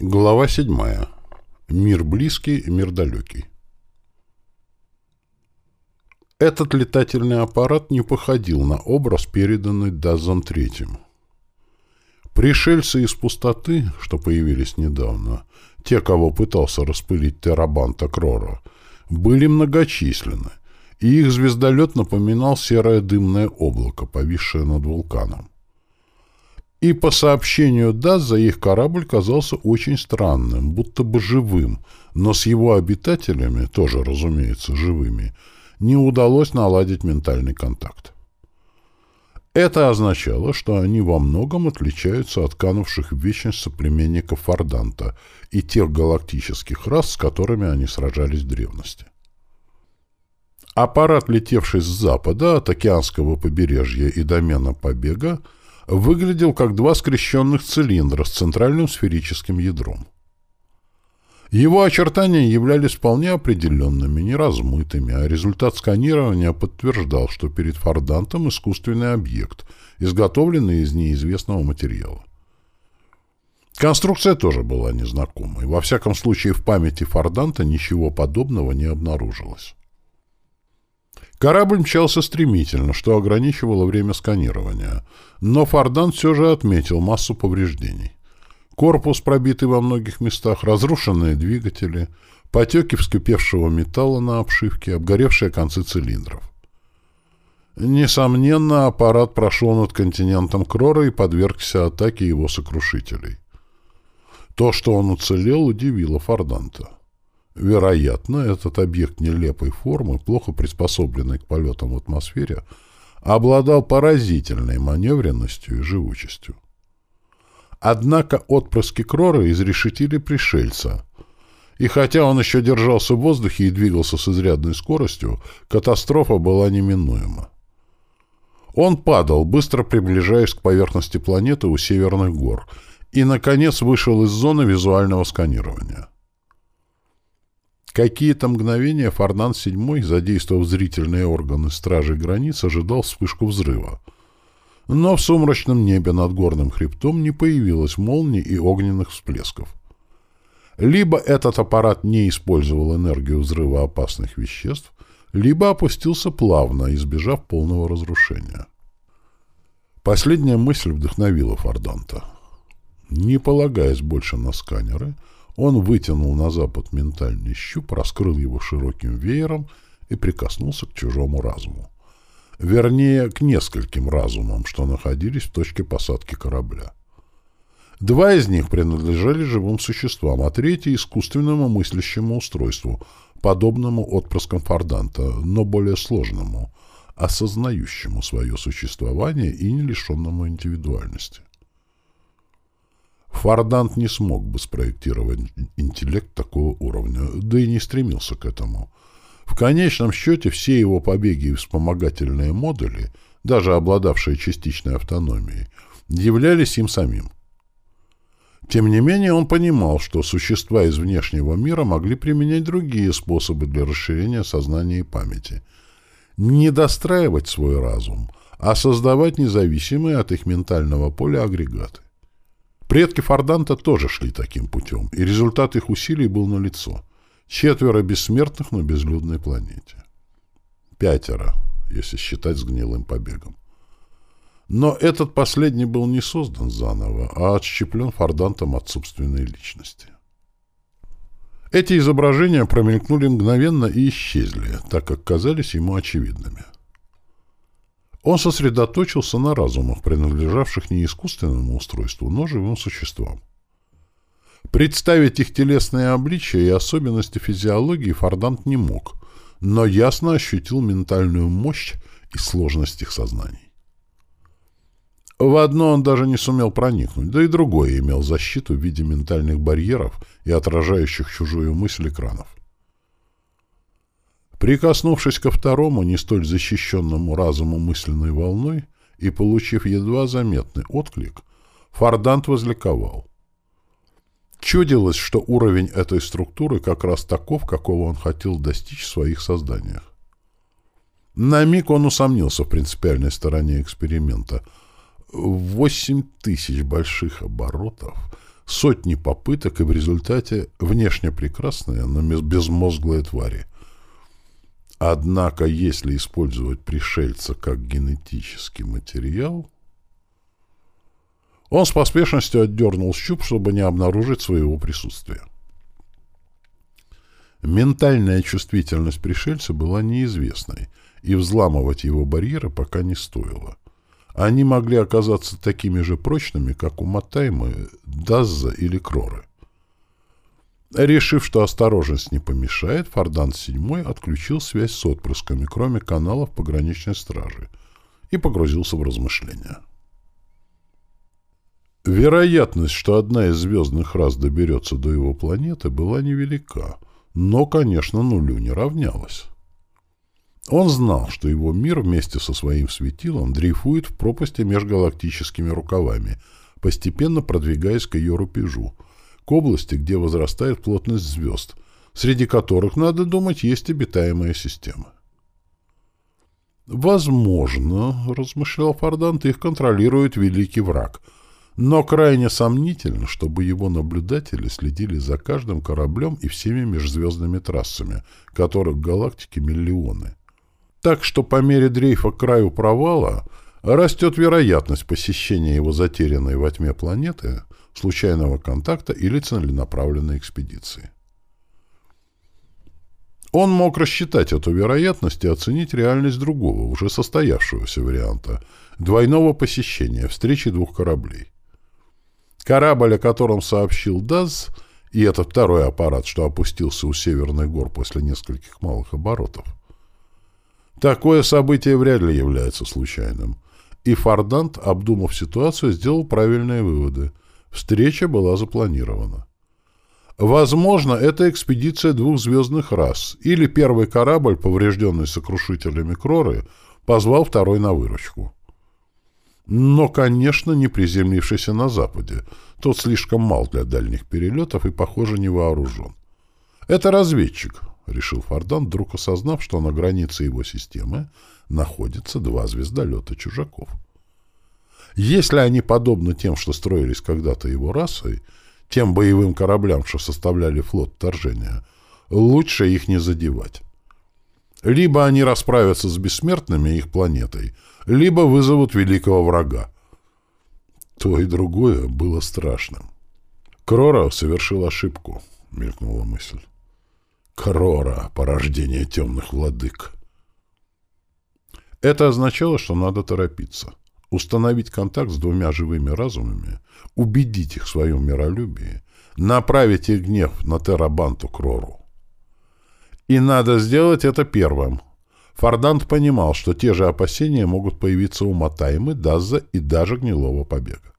Глава седьмая. Мир близкий, мир далекий. Этот летательный аппарат не походил на образ, переданный Дазом Третьим. Пришельцы из пустоты, что появились недавно, те, кого пытался распылить Терабанта Крора, были многочисленны, и их звездолет напоминал серое дымное облако, повисшее над вулканом. И по сообщению Даза их корабль казался очень странным, будто бы живым, но с его обитателями, тоже, разумеется, живыми, не удалось наладить ментальный контакт. Это означало, что они во многом отличаются от канувших в вечность соплеменников Форданта и тех галактических рас, с которыми они сражались в древности. Аппарат, летевший с запада от океанского побережья и домена побега, выглядел как два скрещенных цилиндра с центральным сферическим ядром. Его очертания являлись вполне определенными, неразмытыми, а результат сканирования подтверждал, что перед Фордантом искусственный объект, изготовленный из неизвестного материала. Конструкция тоже была незнакомой. Во всяком случае, в памяти Форданта ничего подобного не обнаружилось. Корабль мчался стремительно, что ограничивало время сканирования, но Фордан все же отметил массу повреждений. Корпус, пробитый во многих местах, разрушенные двигатели, потеки вскипевшего металла на обшивке, обгоревшие концы цилиндров. Несомненно, аппарат прошел над континентом Крора и подвергся атаке его сокрушителей. То, что он уцелел, удивило Форданта. Вероятно, этот объект нелепой формы, плохо приспособленный к полетам в атмосфере, обладал поразительной маневренностью и живучестью. Однако отпрыски Крора изрешетили пришельца, и хотя он еще держался в воздухе и двигался с изрядной скоростью, катастрофа была неминуема. Он падал, быстро приближаясь к поверхности планеты у северных гор, и, наконец, вышел из зоны визуального сканирования. Какие-то мгновения Форнан VII, задействовав зрительные органы стражей границ, ожидал вспышку взрыва. Но в сумрачном небе над горным хребтом не появилось молний и огненных всплесков. Либо этот аппарат не использовал энергию взрыва опасных веществ, либо опустился плавно, избежав полного разрушения. Последняя мысль вдохновила Форданта. Не полагаясь больше на сканеры, он вытянул на запад ментальный щуп, раскрыл его широким веером и прикоснулся к чужому разуму. Вернее, к нескольким разумам, что находились в точке посадки корабля. Два из них принадлежали живым существам, а третий — искусственному мыслящему устройству, подобному отпрыскам Форданта, но более сложному, осознающему свое существование и не лишенному индивидуальности. Фордант не смог бы спроектировать интеллект такого уровня, да и не стремился к этому. В конечном счете все его побеги и вспомогательные модули, даже обладавшие частичной автономией, являлись им самим. Тем не менее, он понимал, что существа из внешнего мира могли применять другие способы для расширения сознания и памяти. Не достраивать свой разум, а создавать независимые от их ментального поля агрегаты. Предки Форданта тоже шли таким путем, и результат их усилий был налицо. Четверо бессмертных на безлюдной планете. Пятеро, если считать с гнилым побегом. Но этот последний был не создан заново, а отщеплен Фордантом от собственной личности. Эти изображения промелькнули мгновенно и исчезли, так как казались ему очевидными. Он сосредоточился на разумах, принадлежавших не искусственному устройству, но живым существам. Представить их телесные обличия и особенности физиологии Фордант не мог, но ясно ощутил ментальную мощь и сложность их сознаний. В одно он даже не сумел проникнуть, да и другое имел защиту в виде ментальных барьеров и отражающих чужую мысль экранов. Прикоснувшись ко второму, не столь защищенному разуму мысленной волной и получив едва заметный отклик, Фордант возликовал. Чудилось, что уровень этой структуры как раз таков, какого он хотел достичь в своих созданиях. На миг он усомнился в принципиальной стороне эксперимента. Восемь тысяч больших оборотов, Сотни попыток, и в результате внешне прекрасные, но безмозглые твари. Однако, если использовать пришельца как генетический материал... Он с поспешностью отдернул щуп, чтобы не обнаружить своего присутствия. Ментальная чувствительность пришельца была неизвестной, и взламывать его барьеры пока не стоило. Они могли оказаться такими же прочными, как у Матаймы, Дазза или Кроры. Решив, что осторожность не помешает, Фордан VII отключил связь с отпрысками, кроме каналов пограничной стражи, и погрузился в размышления. Вероятность, что одна из звездных рас доберется до его планеты, была невелика — но, конечно, нулю не равнялось. Он знал, что его мир вместе со своим светилом дрейфует в пропасти межгалактическими рукавами, постепенно продвигаясь к ее рубежу, к области, где возрастает плотность звезд, среди которых, надо думать, есть обитаемая система. «Возможно, — размышлял Фордант, — их контролирует великий враг — но крайне сомнительно, чтобы его наблюдатели следили за каждым кораблем и всеми межзвездными трассами, которых в галактике миллионы. Так что по мере дрейфа к краю провала растет вероятность посещения его затерянной во тьме планеты, случайного контакта или целенаправленной экспедиции. Он мог рассчитать эту вероятность и оценить реальность другого, уже состоявшегося варианта – двойного посещения, встречи двух кораблей. Корабль, о котором сообщил Даз, и этот второй аппарат, что опустился у Северных гор после нескольких малых оборотов. Такое событие вряд ли является случайным. И Фордант, обдумав ситуацию, сделал правильные выводы. Встреча была запланирована. Возможно, это экспедиция двух звездных рас, или первый корабль, поврежденный сокрушителями Кроры, позвал второй на выручку. Но, конечно, не приземлившийся на Западе. Тот слишком мал для дальних перелетов и, похоже, не вооружен. «Это разведчик», — решил Фордан, вдруг осознав, что на границе его системы находятся два звездолета чужаков. Если они подобны тем, что строились когда-то его расой, тем боевым кораблям, что составляли флот вторжения, лучше их не задевать. Либо они расправятся с бессмертными их планетой, либо вызовут великого врага. То и другое было страшным. Крора совершил ошибку, мелькнула мысль. Крора, порождение темных владык. Это означало, что надо торопиться. Установить контакт с двумя живыми разумами, убедить их в своем миролюбии, направить их гнев на Терабанту Крору. И надо сделать это первым. Фордант понимал, что те же опасения могут появиться у Матаймы, Дазза и даже Гнилого побега.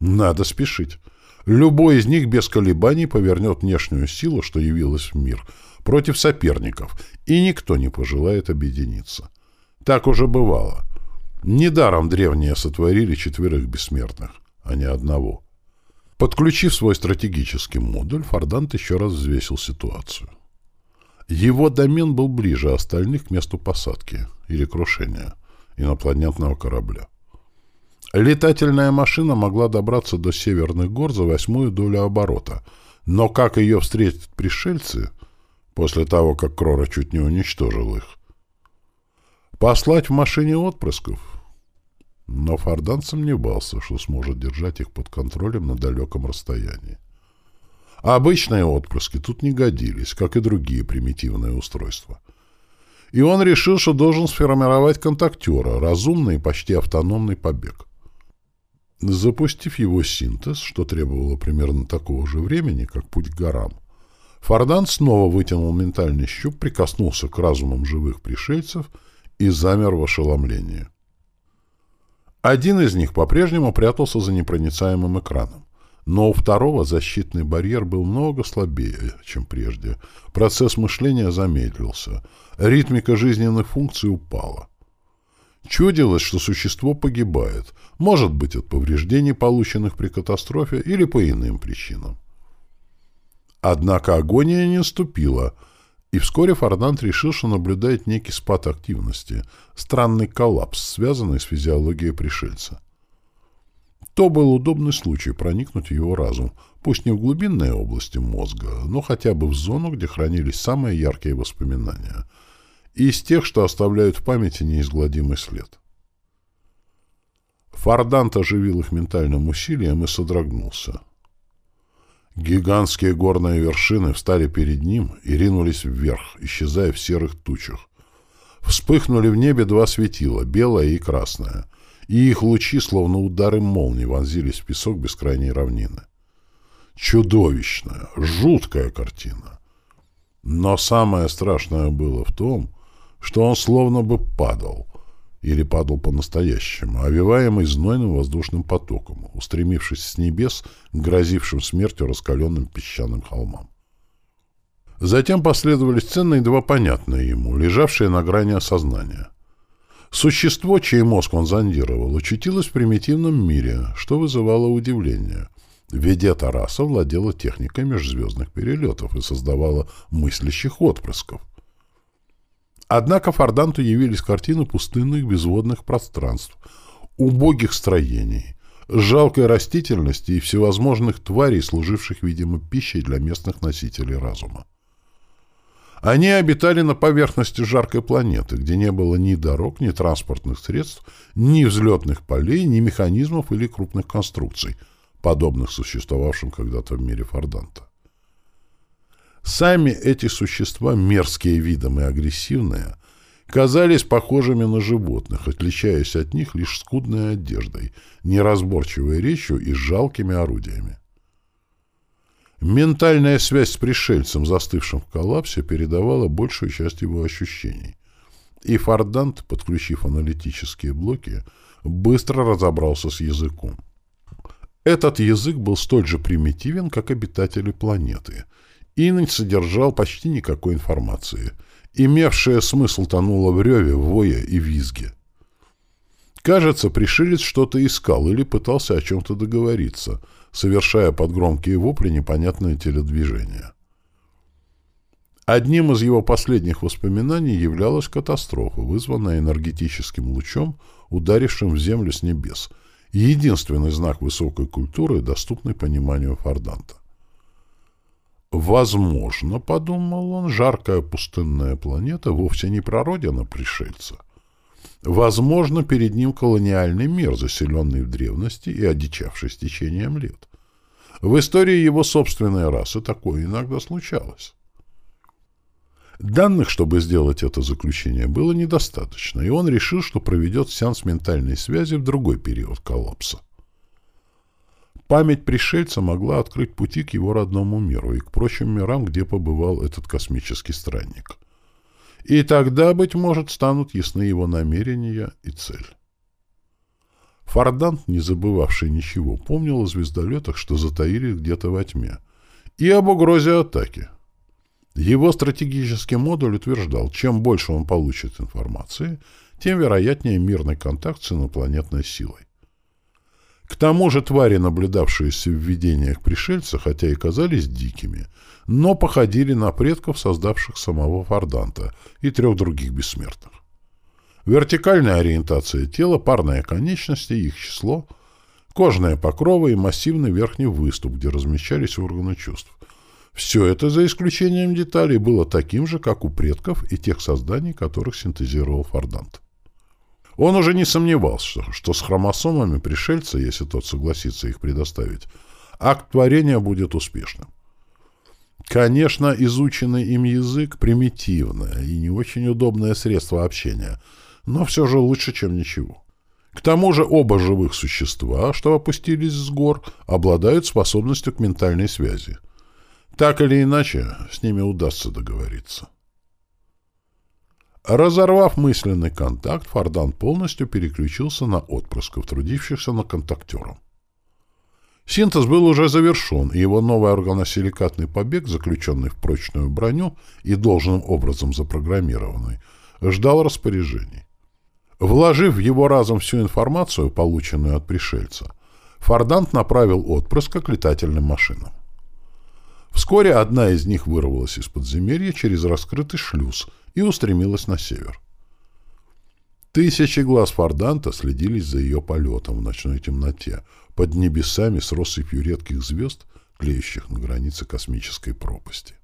Надо спешить. Любой из них без колебаний повернет внешнюю силу, что явилась в мир, против соперников, и никто не пожелает объединиться. Так уже бывало. Недаром древние сотворили четверых бессмертных, а не одного. Подключив свой стратегический модуль, Фордант еще раз взвесил ситуацию. Его домен был ближе остальных к месту посадки или крушения инопланетного корабля. Летательная машина могла добраться до Северных гор за восьмую долю оборота, но как ее встретят пришельцы после того, как Крора чуть не уничтожил их? Послать в машине отпрысков? Но Фордан сомневался, что сможет держать их под контролем на далеком расстоянии. А обычные отпрыски тут не годились, как и другие примитивные устройства. И он решил, что должен сформировать контактера, разумный и почти автономный побег. Запустив его синтез, что требовало примерно такого же времени, как путь к горам, Фордан снова вытянул ментальный щуп, прикоснулся к разумам живых пришельцев и замер в ошеломлении. Один из них по-прежнему прятался за непроницаемым экраном. Но у второго защитный барьер был много слабее, чем прежде. Процесс мышления замедлился. Ритмика жизненных функций упала. Чудилось, что существо погибает, может быть, от повреждений, полученных при катастрофе, или по иным причинам. Однако агония не наступила, и вскоре Фордант решил, что наблюдает некий спад активности, странный коллапс, связанный с физиологией пришельца. То был удобный случай проникнуть в его разум, пусть не в глубинные области мозга, но хотя бы в зону, где хранились самые яркие воспоминания, и из тех, что оставляют в памяти неизгладимый след. Фардант оживил их ментальным усилием и содрогнулся. Гигантские горные вершины встали перед ним и ринулись вверх, исчезая в серых тучах. Вспыхнули в небе два светила, белое и красное, и их лучи, словно удары молнии, вонзились в песок бескрайней равнины. Чудовищная, жуткая картина. Но самое страшное было в том, что он словно бы падал, или падал по-настоящему, овиваемый знойным воздушным потоком, устремившись с небес к грозившим смертью раскаленным песчаным холмам. Затем последовали сцены едва понятные ему, лежавшие на грани осознания. Существо, чей мозг он зондировал, очутилось в примитивном мире, что вызывало удивление. Ведь эта раса владела техникой межзвездных перелетов и создавала мыслящих отпрысков. Однако Форданту явились картины пустынных безводных пространств, убогих строений, жалкой растительности и всевозможных тварей, служивших, видимо, пищей для местных носителей разума. Они обитали на поверхности жаркой планеты, где не было ни дорог, ни транспортных средств, ни взлетных полей, ни механизмов или крупных конструкций, подобных существовавшим когда-то в мире Форданта. Сами эти существа, мерзкие видом и агрессивные, казались похожими на животных, отличаясь от них лишь скудной одеждой, неразборчивой речью и жалкими орудиями. Ментальная связь с пришельцем, застывшим в коллапсе, передавала большую часть его ощущений. И Фордант, подключив аналитические блоки, быстро разобрался с языком. Этот язык был столь же примитивен, как обитатели планеты — и не содержал почти никакой информации. Имевшая смысл тонула в реве, вое и визге. Кажется, пришелец что-то искал или пытался о чем-то договориться, совершая под громкие вопли непонятное телодвижение. Одним из его последних воспоминаний являлась катастрофа, вызванная энергетическим лучом, ударившим в землю с небес, единственный знак высокой культуры, доступный пониманию Форданта. Возможно, подумал он, жаркая пустынная планета вовсе не прародина пришельца. Возможно, перед ним колониальный мир, заселенный в древности и одичавший с течением лет. В истории его собственной расы такое иногда случалось. Данных, чтобы сделать это заключение, было недостаточно, и он решил, что проведет сеанс ментальной связи в другой период коллапса. Память пришельца могла открыть пути к его родному миру и к прочим мирам, где побывал этот космический странник. И тогда, быть может, станут ясны его намерения и цель. Фордант, не забывавший ничего, помнил о звездолетах, что затаились где-то во тьме, и об угрозе атаки. Его стратегический модуль утверждал, чем больше он получит информации, тем вероятнее мирный контакт с инопланетной силой. К тому же твари, наблюдавшиеся в видениях пришельца, хотя и казались дикими, но походили на предков, создавших самого Форданта и трех других бессмертных. Вертикальная ориентация тела, парные конечности, их число, кожные покровы и массивный верхний выступ, где размещались органы чувств. Все это, за исключением деталей, было таким же, как у предков и тех созданий, которых синтезировал Фордант. Он уже не сомневался, что с хромосомами пришельца, если тот согласится их предоставить, акт творения будет успешным. Конечно, изученный им язык — примитивное и не очень удобное средство общения, но все же лучше, чем ничего. К тому же оба живых существа, что опустились с гор, обладают способностью к ментальной связи. Так или иначе, с ними удастся договориться. Разорвав мысленный контакт, Фордан полностью переключился на отпрысков, трудившихся на контактером. Синтез был уже завершен, и его новый органосиликатный побег, заключенный в прочную броню и должным образом запрограммированный, ждал распоряжений. Вложив в его разум всю информацию, полученную от пришельца, Фордант направил отпрыска к летательным машинам. Вскоре одна из них вырвалась из подземелья через раскрытый шлюз и устремилась на север. Тысячи глаз Форданта следились за ее полетом в ночной темноте, под небесами с россыпью редких звезд, тлеющих на границе космической пропасти.